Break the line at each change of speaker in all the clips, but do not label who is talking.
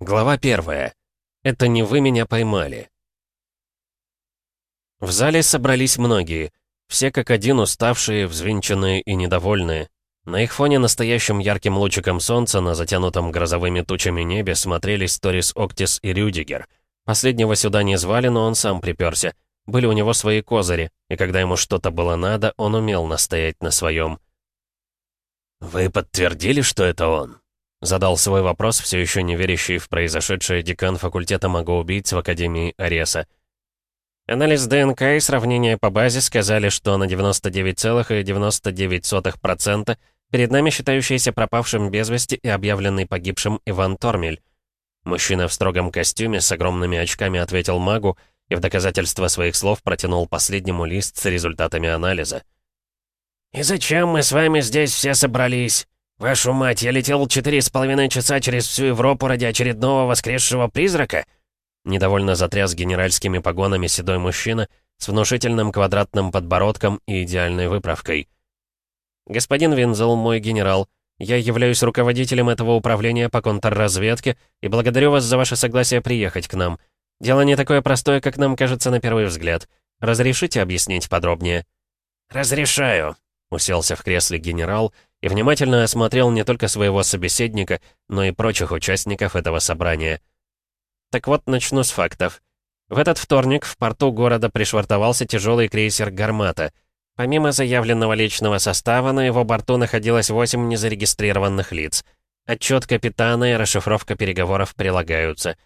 Глава первая. Это не вы меня поймали. В зале собрались многие. Все как один уставшие, взвинченные и недовольные. На их фоне настоящим ярким лучиком солнца на затянутом грозовыми тучами небе смотрелись Торис Октис и Рюдигер. Последнего сюда не звали, но он сам приперся. Были у него свои козыри, и когда ему что-то было надо, он умел настоять на своем. «Вы подтвердили, что это он?» Задал свой вопрос, все еще не верящий в произошедшее декан факультета магоубийц в Академии Ареса. Анализ ДНК и сравнение по базе сказали, что на 99,99% перед нами считающийся пропавшим без вести и объявленный погибшим Иван Тормель. Мужчина в строгом костюме с огромными очками ответил магу и в доказательство своих слов протянул последнему лист с результатами анализа. «И зачем мы с вами здесь все собрались?» «Вашу мать, я летел четыре с половиной часа через всю Европу ради очередного воскресшего призрака?» Недовольно затряс генеральскими погонами седой мужчина с внушительным квадратным подбородком и идеальной выправкой. «Господин Винзел, мой генерал, я являюсь руководителем этого управления по контрразведке и благодарю вас за ваше согласие приехать к нам. Дело не такое простое, как нам кажется на первый взгляд. Разрешите объяснить подробнее?» «Разрешаю», — уселся в кресле генерал — и внимательно осмотрел не только своего собеседника, но и прочих участников этого собрания. Так вот, начну с фактов. В этот вторник в порту города пришвартовался тяжелый крейсер «Гармата». Помимо заявленного личного состава, на его борту находилось 8 незарегистрированных лиц. Отчет капитана и расшифровка переговоров прилагаются.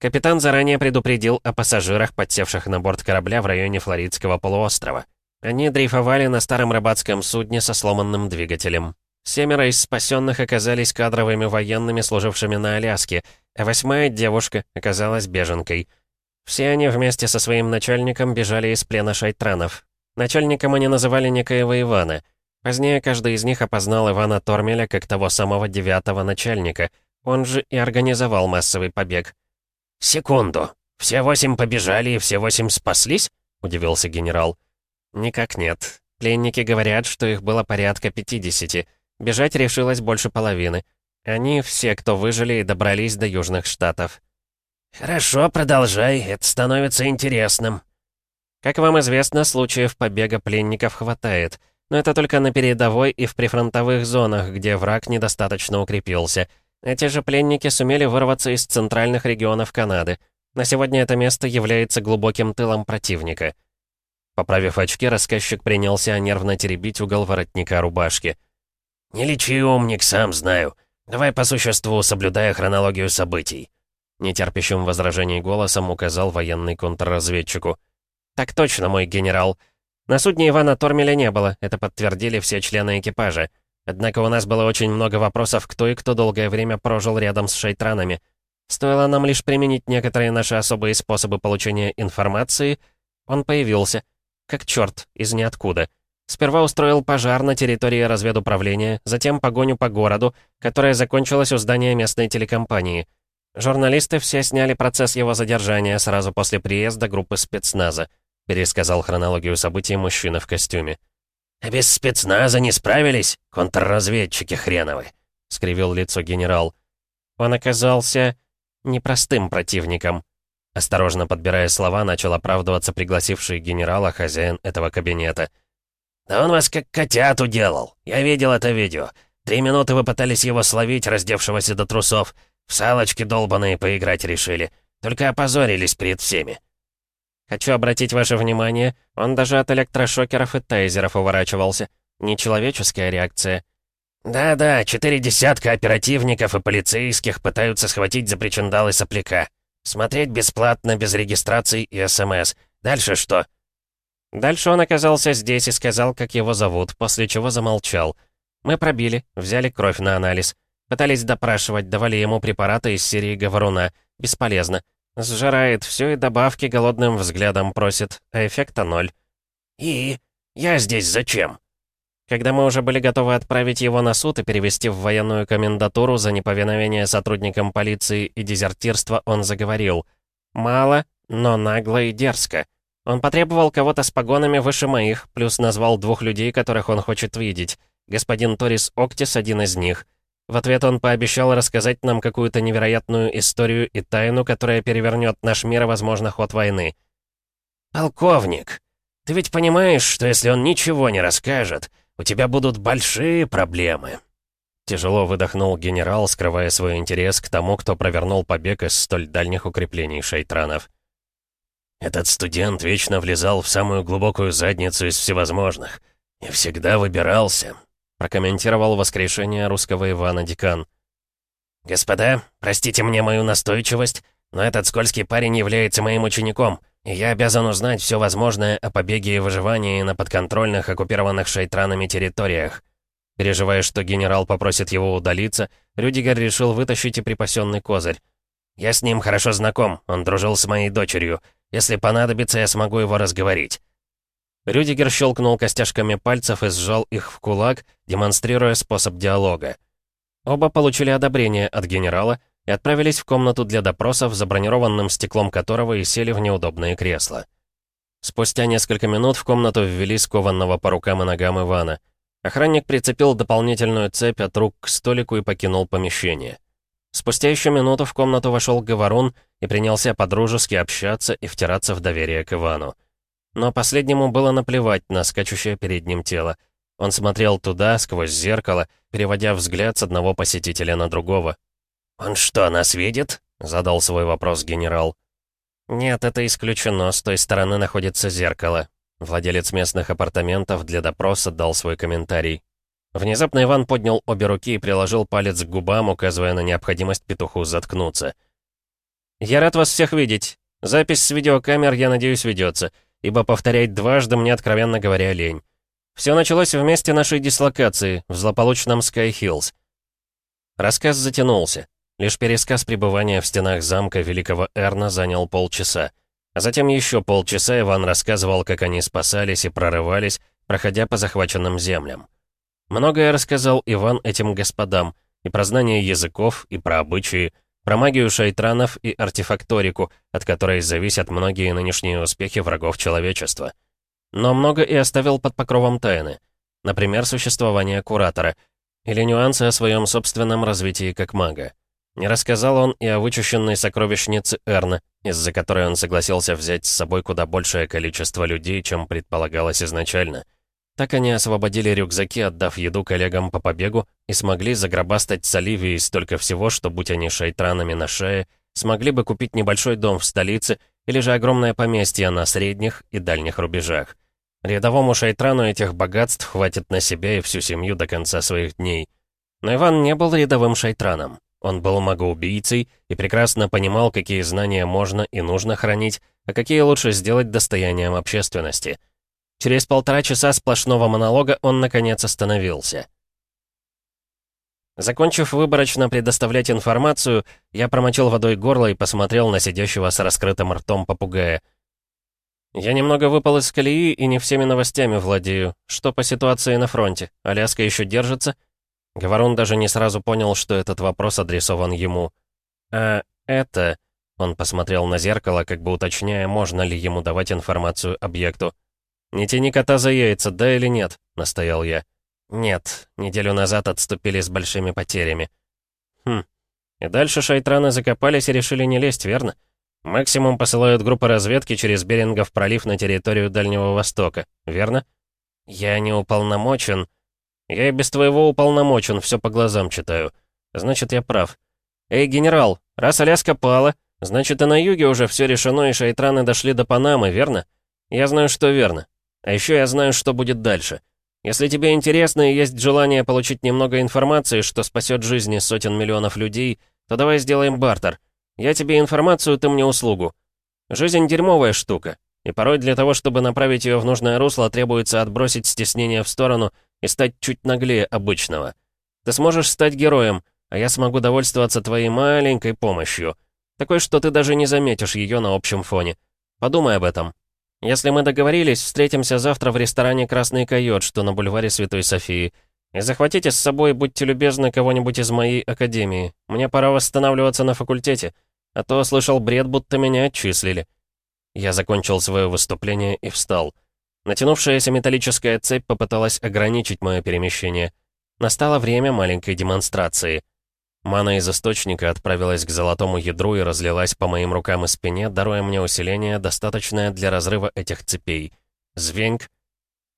Капитан заранее предупредил о пассажирах, подсевших на борт корабля в районе Флоридского полуострова. Они дрейфовали на старом рыбацком судне со сломанным двигателем. Семеро из спасенных оказались кадровыми военными, служившими на Аляске, а восьмая девушка оказалась беженкой. Все они вместе со своим начальником бежали из плена шайтранов. Начальником они называли некоего Ивана. Позднее каждый из них опознал Ивана Тормеля как того самого девятого начальника. Он же и организовал массовый побег. «Секунду. Все восемь побежали и все восемь спаслись?» — удивился генерал. «Никак нет. Пленники говорят, что их было порядка 50. Бежать решилось больше половины. Они все, кто выжили и добрались до Южных Штатов». «Хорошо, продолжай. Это становится интересным». Как вам известно, случаев побега пленников хватает. Но это только на передовой и в прифронтовых зонах, где враг недостаточно укрепился. Эти же пленники сумели вырваться из центральных регионов Канады. На сегодня это место является глубоким тылом противника. Поправив очки, рассказчик принялся нервно теребить угол воротника рубашки. «Не лечи, умник, сам знаю. Давай по существу, соблюдая хронологию событий». Нетерпящим возражений голосом указал военный контрразведчику. «Так точно, мой генерал. На судне Ивана Тормеля не было, это подтвердили все члены экипажа. Однако у нас было очень много вопросов, кто и кто долгое время прожил рядом с шейтранами. Стоило нам лишь применить некоторые наши особые способы получения информации, он появился — как черт, из ниоткуда. Сперва устроил пожар на территории разведуправления, затем погоню по городу, которая закончилась у здания местной телекомпании. Журналисты все сняли процесс его задержания сразу после приезда группы спецназа, пересказал хронологию событий мужчина в костюме. «А без спецназа не справились, контрразведчики хреновы», — скривил лицо генерал. Он оказался непростым противником. Осторожно подбирая слова, начал оправдываться пригласивший генерала хозяин этого кабинета. «Да он вас как котят уделал. Я видел это видео. Три минуты вы пытались его словить, раздевшегося до трусов. В салочки долбаные поиграть решили. Только опозорились перед всеми». «Хочу обратить ваше внимание, он даже от электрошокеров и тайзеров уворачивался. Нечеловеческая реакция». «Да-да, четыре десятка оперативников и полицейских пытаются схватить за причиндалы сопляка», Смотреть бесплатно, без регистрации и СМС. Дальше что?» Дальше он оказался здесь и сказал, как его зовут, после чего замолчал. Мы пробили, взяли кровь на анализ. Пытались допрашивать, давали ему препараты из серии Говоруна. Бесполезно. Сжирает все и добавки голодным взглядом просит, а эффекта ноль. «И? Я здесь зачем?» Когда мы уже были готовы отправить его на суд и перевести в военную комендатуру за неповиновение сотрудникам полиции и дезертирство, он заговорил. «Мало, но нагло и дерзко. Он потребовал кого-то с погонами выше моих, плюс назвал двух людей, которых он хочет видеть. Господин Торис Октис один из них. В ответ он пообещал рассказать нам какую-то невероятную историю и тайну, которая перевернет наш мир и, возможно, ход войны. «Полковник, ты ведь понимаешь, что если он ничего не расскажет, у тебя будут большие проблемы?» Тяжело выдохнул генерал, скрывая свой интерес к тому, кто провернул побег из столь дальних укреплений шейтранов. «Этот студент вечно влезал в самую глубокую задницу из всевозможных. И всегда выбирался», — прокомментировал воскрешение русского Ивана Декан. «Господа, простите мне мою настойчивость, но этот скользкий парень является моим учеником, я обязан узнать все возможное о побеге и выживании на подконтрольных оккупированных шейтранами территориях». Переживая, что генерал попросит его удалиться, Рюдигер решил вытащить и припасенный козырь. «Я с ним хорошо знаком, он дружил с моей дочерью. Если понадобится, я смогу его разговорить». Рюдигер щелкнул костяшками пальцев и сжал их в кулак, демонстрируя способ диалога. Оба получили одобрение от генерала и отправились в комнату для допросов, за бронированным стеклом которого и сели в неудобные кресла. Спустя несколько минут в комнату ввели скованного по рукам и ногам Ивана — Охранник прицепил дополнительную цепь от рук к столику и покинул помещение. Спустя еще минуту в комнату вошел Говорун и принялся подружески общаться и втираться в доверие к Ивану. Но последнему было наплевать на скачущее перед ним тело. Он смотрел туда, сквозь зеркало, переводя взгляд с одного посетителя на другого. «Он что, нас видит?» — задал свой вопрос генерал. «Нет, это исключено, с той стороны находится зеркало. Владелец местных апартаментов для допроса дал свой комментарий. Внезапно Иван поднял обе руки и приложил палец к губам, указывая на необходимость петуху заткнуться. «Я рад вас всех видеть. Запись с видеокамер, я надеюсь, ведется, ибо повторять дважды мне, откровенно говоря, лень. Все началось в месте нашей дислокации, в злополучном Sky Hills. Рассказ затянулся. Лишь пересказ пребывания в стенах замка Великого Эрна занял полчаса. А затем еще полчаса Иван рассказывал, как они спасались и прорывались, проходя по захваченным землям. Многое рассказал Иван этим господам, и про знание языков, и про обычаи, про магию шайтранов и артефакторику, от которой зависят многие нынешние успехи врагов человечества. Но много и оставил под покровом тайны. Например, существование Куратора, или нюансы о своем собственном развитии как мага. Не рассказал он и о вычищенной сокровищнице Эрна, из-за которой он согласился взять с собой куда большее количество людей, чем предполагалось изначально. Так они освободили рюкзаки, отдав еду коллегам по побегу, и смогли загробастать с Оливией столько всего, что, будь они шайтранами на шее, смогли бы купить небольшой дом в столице или же огромное поместье на средних и дальних рубежах. Рядовому шайтрану этих богатств хватит на себя и всю семью до конца своих дней. Но Иван не был рядовым шайтраном. Он был магоубийцей и прекрасно понимал, какие знания можно и нужно хранить, а какие лучше сделать достоянием общественности. Через полтора часа сплошного монолога он, наконец, остановился. Закончив выборочно предоставлять информацию, я промочил водой горло и посмотрел на сидящего с раскрытым ртом попугая. Я немного выпал из колеи и не всеми новостями владею. Что по ситуации на фронте? Аляска еще держится? Говорун даже не сразу понял, что этот вопрос адресован ему. «А это...» Он посмотрел на зеркало, как бы уточняя, можно ли ему давать информацию объекту. «Не тяни кота за яйца, да или нет?» — настоял я. «Нет, неделю назад отступили с большими потерями». «Хм. И дальше шайтраны закопались и решили не лезть, верно? Максимум посылают группы разведки через Берингов пролив на территорию Дальнего Востока, верно?» «Я не уполномочен...» Я и без твоего уполномочен, все по глазам читаю. Значит, я прав. Эй, генерал, раз Аляска пала, значит, и на юге уже все решено, и шайтраны дошли до Панамы, верно? Я знаю, что верно. А еще я знаю, что будет дальше. Если тебе интересно и есть желание получить немного информации, что спасет жизни сотен миллионов людей, то давай сделаем бартер. Я тебе информацию, ты мне услугу. Жизнь дерьмовая штука, и порой для того, чтобы направить ее в нужное русло, требуется отбросить стеснение в сторону — и стать чуть наглее обычного. Ты сможешь стать героем, а я смогу довольствоваться твоей маленькой помощью. Такой, что ты даже не заметишь ее на общем фоне. Подумай об этом. Если мы договорились, встретимся завтра в ресторане «Красный койот», что на бульваре Святой Софии. И захватите с собой, будьте любезны, кого-нибудь из моей академии. Мне пора восстанавливаться на факультете, а то слышал бред, будто меня отчислили. Я закончил свое выступление и встал. Натянувшаяся металлическая цепь попыталась ограничить мое перемещение. Настало время маленькой демонстрации. Мана из источника отправилась к золотому ядру и разлилась по моим рукам и спине, даруя мне усиление, достаточное для разрыва этих цепей. Звеньк.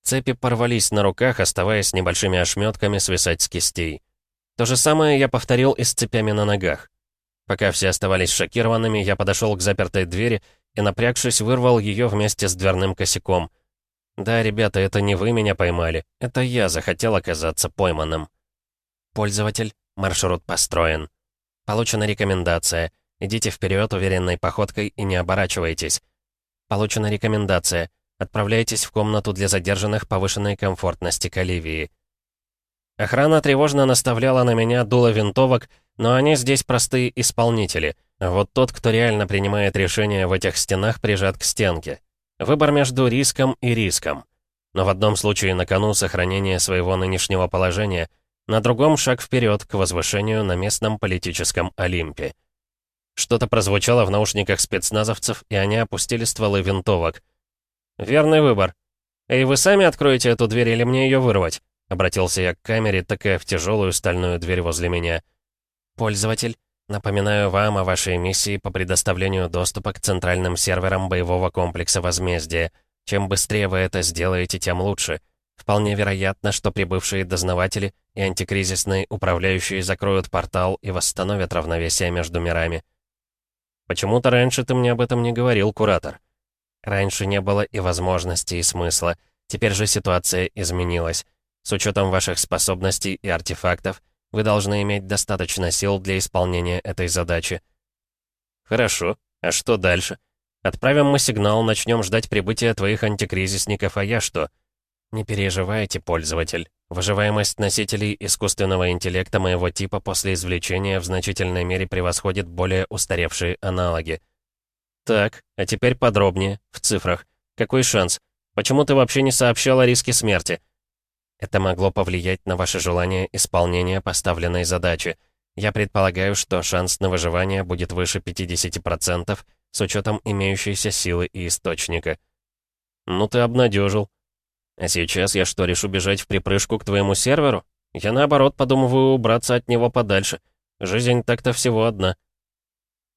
Цепи порвались на руках, оставаясь небольшими ошметками свисать с кистей. То же самое я повторил и с цепями на ногах. Пока все оставались шокированными, я подошел к запертой двери и, напрягшись, вырвал ее вместе с дверным косяком. Да, ребята, это не вы меня поймали. Это я захотел оказаться пойманным. Пользователь, маршрут построен. Получена рекомендация. Идите вперед уверенной походкой и не оборачивайтесь. Получена рекомендация. Отправляйтесь в комнату для задержанных повышенной комфортности Каливии. Охрана тревожно наставляла на меня дуло винтовок, но они здесь простые исполнители. вот тот, кто реально принимает решения в этих стенах, прижат к стенке. Выбор между риском и риском. Но в одном случае на кону сохранение своего нынешнего положения, на другом шаг вперед к возвышению на местном политическом Олимпе. Что-то прозвучало в наушниках спецназовцев, и они опустили стволы винтовок. «Верный выбор. Эй, вы сами откроете эту дверь или мне ее вырвать?» Обратился я к камере, такая в тяжелую стальную дверь возле меня. «Пользователь, Напоминаю вам о вашей миссии по предоставлению доступа к центральным серверам боевого комплекса возмездия. Чем быстрее вы это сделаете, тем лучше. Вполне вероятно, что прибывшие дознаватели и антикризисные управляющие закроют портал и восстановят равновесие между мирами. Почему-то раньше ты мне об этом не говорил, куратор. Раньше не было и возможности, и смысла. Теперь же ситуация изменилась. С учетом ваших способностей и артефактов, вы должны иметь достаточно сил для исполнения этой задачи. Хорошо. А что дальше? Отправим мы сигнал, начнем ждать прибытия твоих антикризисников, а я что? Не переживайте, пользователь. Выживаемость носителей искусственного интеллекта моего типа после извлечения в значительной мере превосходит более устаревшие аналоги. Так, а теперь подробнее, в цифрах. Какой шанс? Почему ты вообще не сообщал о риске смерти? Это могло повлиять на ваше желание исполнения поставленной задачи. Я предполагаю, что шанс на выживание будет выше 50% с учетом имеющейся силы и источника. Ну ты обнадежил. А сейчас я что, решу бежать в припрыжку к твоему серверу? Я наоборот подумываю убраться от него подальше. Жизнь так-то всего одна.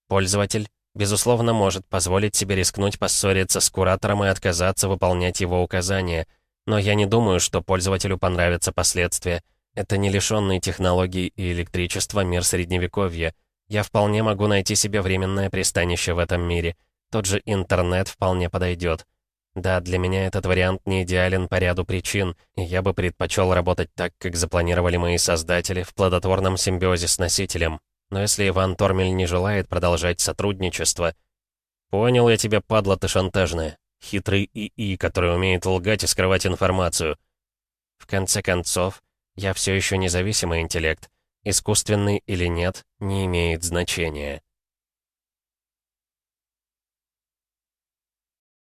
Пользователь, безусловно, может позволить себе рискнуть поссориться с куратором и отказаться выполнять его указания — но я не думаю, что пользователю понравятся последствия. Это не лишенный технологий и электричества мир Средневековья. Я вполне могу найти себе временное пристанище в этом мире. Тот же интернет вполне подойдет. Да, для меня этот вариант не идеален по ряду причин, и я бы предпочел работать так, как запланировали мои создатели, в плодотворном симбиозе с носителем. Но если Иван Тормель не желает продолжать сотрудничество... Понял я тебя, падла ты шантажная. Хитрый ИИ, который умеет лгать и скрывать информацию. В конце концов, я все еще независимый интеллект. Искусственный или нет, не имеет значения.